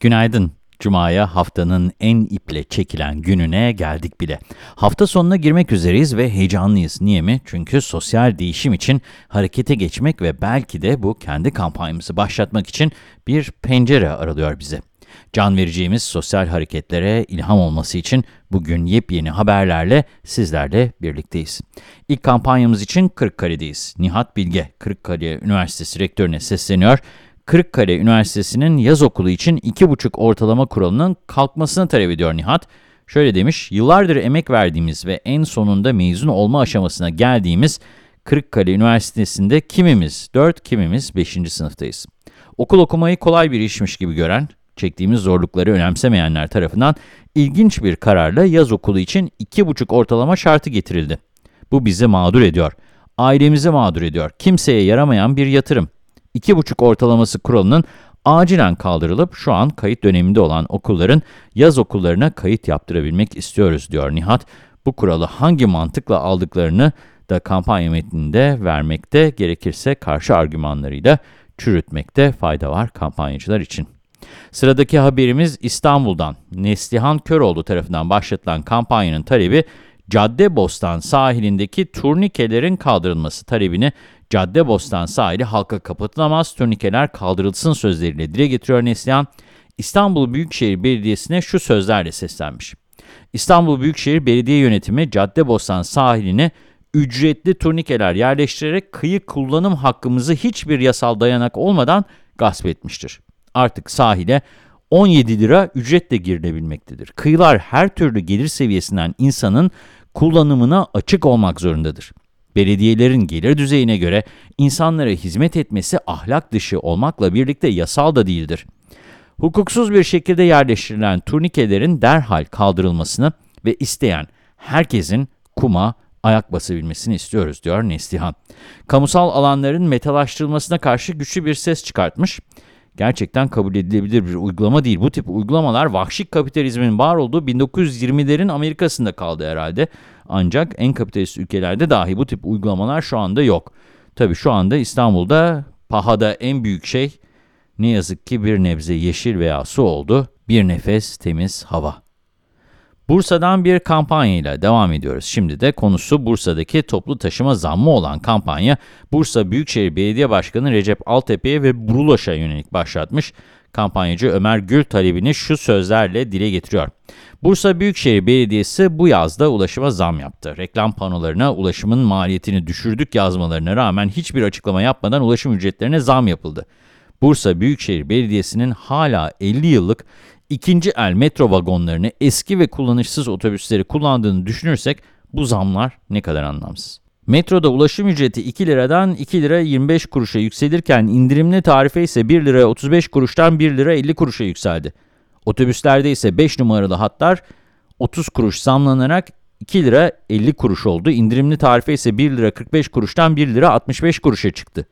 Günaydın. Cuma'ya haftanın en iple çekilen gününe geldik bile. Hafta sonuna girmek üzereyiz ve heyecanlıyız. Niye mi? Çünkü sosyal değişim için harekete geçmek ve belki de bu kendi kampanyamızı başlatmak için bir pencere aralıyor bize. Can vereceğimiz sosyal hareketlere ilham olması için bugün yepyeni haberlerle sizlerle birlikteyiz. İlk kampanyamız için Kırıkkale'deyiz. Nihat Bilge, Kırıkkale Üniversitesi Rektörüne sesleniyor Kırıkkale Üniversitesi'nin yaz okulu için 2,5 ortalama kuralının kalkmasını talep ediyor Nihat. Şöyle demiş, yıllardır emek verdiğimiz ve en sonunda mezun olma aşamasına geldiğimiz Kırıkkale Üniversitesi'nde kimimiz 4, kimimiz 5. sınıftayız. Okul okumayı kolay bir işmiş gibi gören, çektiğimiz zorlukları önemsemeyenler tarafından ilginç bir kararla yaz okulu için 2,5 ortalama şartı getirildi. Bu bizi mağdur ediyor. Ailemizi mağdur ediyor. Kimseye yaramayan bir yatırım. 2,5 ortalaması kuralının acilen kaldırılıp şu an kayıt döneminde olan okulların yaz okullarına kayıt yaptırabilmek istiyoruz diyor Nihat. Bu kuralı hangi mantıkla aldıklarını da kampanya metninde vermekte gerekirse karşı argümanlarıyla çürütmekte fayda var kampanyacılar için. Sıradaki haberimiz İstanbul'dan. Neslihan Köroğlu tarafından başlatılan kampanyanın talebi Caddebostan sahilindeki turnikelerin kaldırılması talebini Caddebostan sahili halka kapatılamaz, turnikeler kaldırılsın sözleriyle dile getiriyor Neslihan. İstanbul Büyükşehir Belediyesi'ne şu sözlerle seslenmiş. İstanbul Büyükşehir Belediye Yönetimi Caddebostan sahiline ücretli turnikeler yerleştirerek kıyı kullanım hakkımızı hiçbir yasal dayanak olmadan gasp etmiştir. Artık sahile 17 lira ücretle girilebilmektedir. Kıyılar her türlü gelir seviyesinden insanın kullanımına açık olmak zorundadır. Belediyelerin gelir düzeyine göre insanlara hizmet etmesi ahlak dışı olmakla birlikte yasal da değildir. Hukuksuz bir şekilde yerleştirilen turnikelerin derhal kaldırılmasını ve isteyen herkesin kuma ayak basabilmesini istiyoruz, diyor Neslihan. Kamusal alanların metalaştırılmasına karşı güçlü bir ses çıkartmış. Gerçekten kabul edilebilir bir uygulama değil. Bu tip uygulamalar vahşi kapitalizmin var olduğu 1920'lerin Amerika'sında kaldı herhalde. Ancak en kapitalist ülkelerde dahi bu tip uygulamalar şu anda yok. Tabii şu anda İstanbul'da pahada en büyük şey ne yazık ki bir nebze yeşil veya su oldu. Bir nefes temiz hava. Bursa'dan bir kampanyayla devam ediyoruz. Şimdi de konusu Bursa'daki toplu taşıma zammı olan kampanya, Bursa Büyükşehir Belediye Başkanı Recep Altepe'ye ve Burulaş'a yönelik başlatmış. Kampanyacı Ömer Gül talebini şu sözlerle dile getiriyor. Bursa Büyükşehir Belediyesi bu yazda ulaşıma zam yaptı. Reklam panolarına ulaşımın maliyetini düşürdük yazmalarına rağmen hiçbir açıklama yapmadan ulaşım ücretlerine zam yapıldı. Bursa Büyükşehir Belediyesi'nin hala 50 yıllık ikinci el metro vagonlarını eski ve kullanışsız otobüsleri kullandığını düşünürsek bu zamlar ne kadar anlamsız. Metroda ulaşım ücreti 2 liradan 2 lira 25 kuruşa yükselirken indirimli tarife ise 1 lira 35 kuruştan 1 lira 50 kuruşa yükseldi. Otobüslerde ise 5 numaralı hatlar 30 kuruş zamlanarak 2 lira 50 kuruş oldu. İndirimli tarife ise 1 lira 45 kuruştan 1 lira 65 kuruşa çıktı.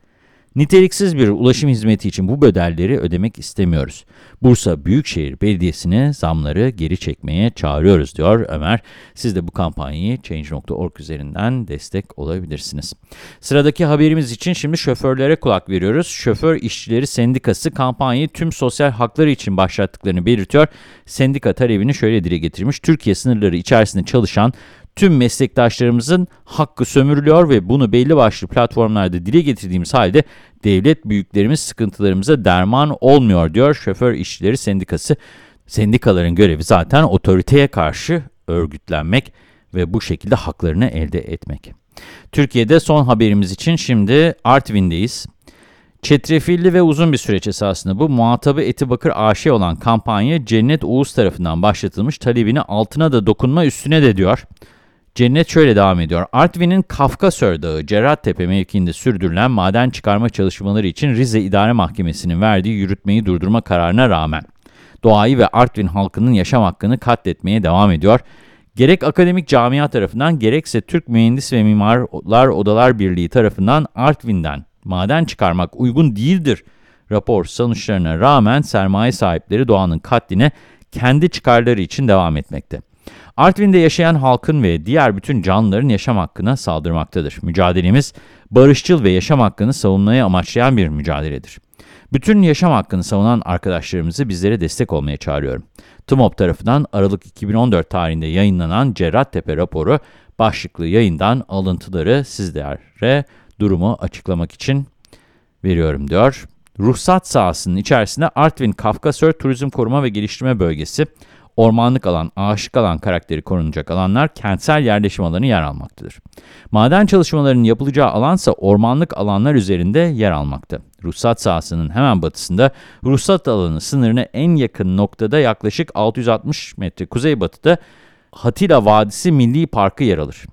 Niteliksiz bir ulaşım hizmeti için bu bedelleri ödemek istemiyoruz. Bursa Büyükşehir Belediyesi'ne zamları geri çekmeye çağırıyoruz diyor Ömer. Siz de bu kampanyayı Change.org üzerinden destek olabilirsiniz. Sıradaki haberimiz için şimdi şoförlere kulak veriyoruz. Şoför İşçileri Sendikası kampanyayı tüm sosyal hakları için başlattıklarını belirtiyor. Sendika talebini şöyle dile getirmiş. Türkiye sınırları içerisinde çalışan tüm meslektaşlarımızın hakkı sömürülüyor ve bunu belli başlı platformlarda dile getirdiğimiz halde devlet büyüklerimiz sıkıntılarımıza derman olmuyor diyor Şoför İşçileri Sendikası. Sendikaların görevi zaten otoriteye karşı örgütlenmek ve bu şekilde haklarını elde etmek. Türkiye'de son haberimiz için şimdi Artvin'deyiz. Çetrefilli ve uzun bir süreç esasında bu. Muhatabı Etibakır AŞ olan kampanya Cennet Uğuz tarafından başlatılmış. Talebini altına da dokunma üstüne de diyor. Cennet şöyle devam ediyor. Artvin'in Kafkasör Dağı, Cerattepe mevkiinde sürdürülen maden çıkarma çalışmaları için Rize İdare Mahkemesi'nin verdiği yürütmeyi durdurma kararına rağmen doğayı ve Artvin halkının yaşam hakkını katletmeye devam ediyor. Gerek akademik camia tarafından gerekse Türk Mühendis ve Mimarlar Odalar Birliği tarafından Artvin'den maden çıkarmak uygun değildir. Rapor sonuçlarına rağmen sermaye sahipleri doğanın katline kendi çıkarları için devam etmekte. Artvin'de yaşayan halkın ve diğer bütün canlıların yaşam hakkına saldırmaktadır. Mücadelemiz barışçıl ve yaşam hakkını savunmayı amaçlayan bir mücadeledir. Bütün yaşam hakkını savunan arkadaşlarımızı bizlere destek olmaya çağırıyorum. TMOB tarafından Aralık 2014 tarihinde yayınlanan Cerrahtepe raporu başlıklı yayından alıntıları sizlere durumu açıklamak için veriyorum diyor. Ruhsat sahasının içerisinde Artvin Kafkasör Turizm Koruma ve Geliştirme Bölgesi, ormanlık alan, ağaçlık alan karakteri korunacak alanlar kentsel yerleşim alanı yer almaktadır. Maden çalışmalarının yapılacağı alansa ormanlık alanlar üzerinde yer almakta. Ruhsat sahasının hemen batısında ruhsat alanı sınırına en yakın noktada yaklaşık 660 metre kuzeybatıda Hatila Vadisi Milli Parkı yer alır.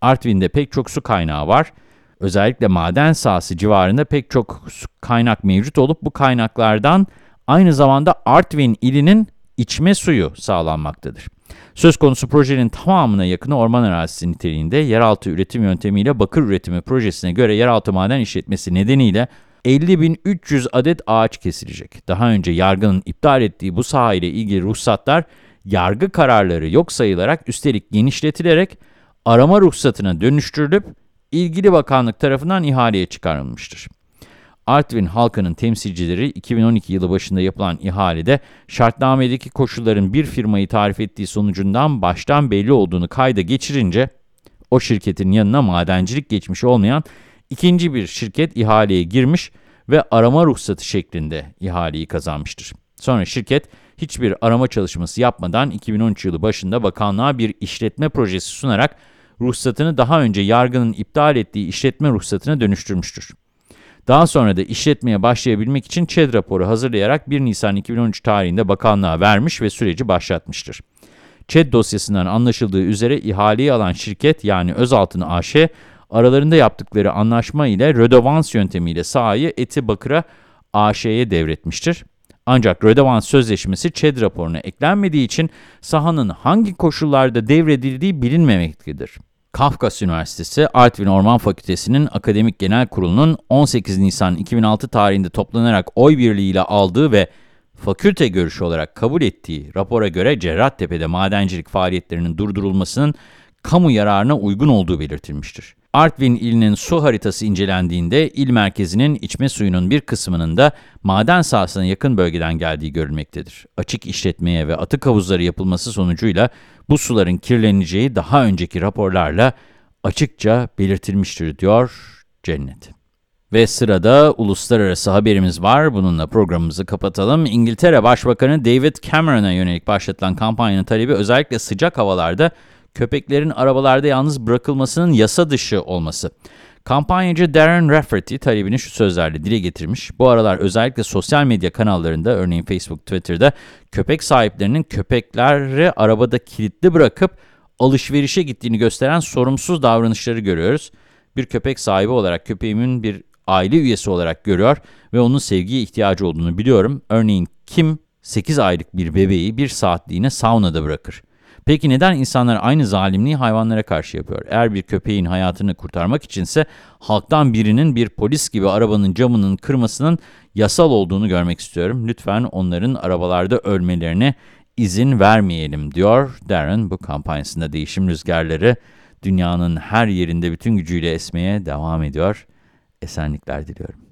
Artvin'de pek çok su kaynağı var. Özellikle maden sahası civarında pek çok kaynak mevcut olup bu kaynaklardan aynı zamanda Artvin ilinin içme suyu sağlanmaktadır. Söz konusu projenin tamamına yakını orman arazisi niteliğinde yeraltı üretim yöntemiyle bakır üretimi projesine göre yeraltı maden işletmesi nedeniyle 50.300 adet ağaç kesilecek. Daha önce yargının iptal ettiği bu saha ile ilgili ruhsatlar yargı kararları yok sayılarak üstelik genişletilerek arama ruhsatına dönüştürülüp ilgili bakanlık tarafından ihaleye çıkarılmıştır. Artvin halkının temsilcileri 2012 yılı başında yapılan ihalede şartnamedeki koşulların bir firmayı tarif ettiği sonucundan baştan belli olduğunu kayda geçirince o şirketin yanına madencilik geçmiş olmayan ikinci bir şirket ihaleye girmiş ve arama ruhsatı şeklinde ihaleyi kazanmıştır. Sonra şirket hiçbir arama çalışması yapmadan 2013 yılı başında bakanlığa bir işletme projesi sunarak ruhsatını daha önce yargının iptal ettiği işletme ruhsatına dönüştürmüştür. Daha sonra da işletmeye başlayabilmek için ÇED raporu hazırlayarak 1 Nisan 2013 tarihinde bakanlığa vermiş ve süreci başlatmıştır. ÇED dosyasından anlaşıldığı üzere ihaleyi alan şirket yani Özaltın AŞ, aralarında yaptıkları anlaşma ile rödovans yöntemiyle sahayı Eti Bakır'a AŞ'ye devretmiştir. Ancak rödovans sözleşmesi ÇED raporuna eklenmediği için sahanın hangi koşullarda devredildiği bilinmemektedir. Kafkas Üniversitesi Artvin Orman Fakültesi'nin Akademik Genel Kurulu'nun 18 Nisan 2006 tarihinde toplanarak oy birliğiyle aldığı ve fakülte görüşü olarak kabul ettiği rapora göre Cerrahtepe'de madencilik faaliyetlerinin durdurulmasının kamu yararına uygun olduğu belirtilmiştir. Artvin ilinin su haritası incelendiğinde il merkezinin içme suyunun bir kısmının da maden sahasına yakın bölgeden geldiği görülmektedir. Açık işletmeye ve atık havuzları yapılması sonucuyla bu suların kirleneceği daha önceki raporlarla açıkça belirtilmiştir diyor Cennet. Ve sırada uluslararası haberimiz var. Bununla programımızı kapatalım. İngiltere Başbakanı David Cameron'a yönelik başlatılan kampanyanın talebi özellikle sıcak havalarda köpeklerin arabalarda yalnız bırakılmasının yasa dışı olması. Kampanyacı Darren Rafferty talebini şu sözlerle dile getirmiş. Bu aralar özellikle sosyal medya kanallarında, örneğin Facebook, Twitter'da köpek sahiplerinin köpekleri arabada kilitli bırakıp alışverişe gittiğini gösteren sorumsuz davranışları görüyoruz. Bir köpek sahibi olarak köpeğimin bir aile üyesi olarak görüyor ve onun sevgiye ihtiyacı olduğunu biliyorum. Örneğin kim 8 aylık bir bebeği bir saatliğine saunada bırakır? Peki neden insanlar aynı zalimliği hayvanlara karşı yapıyor? Eğer bir köpeğin hayatını kurtarmak içinse halktan birinin bir polis gibi arabanın camının kırmasının yasal olduğunu görmek istiyorum. Lütfen onların arabalarda ölmelerine izin vermeyelim diyor Darren bu kampanyasında değişim rüzgarları dünyanın her yerinde bütün gücüyle esmeye devam ediyor. Esenlikler diliyorum.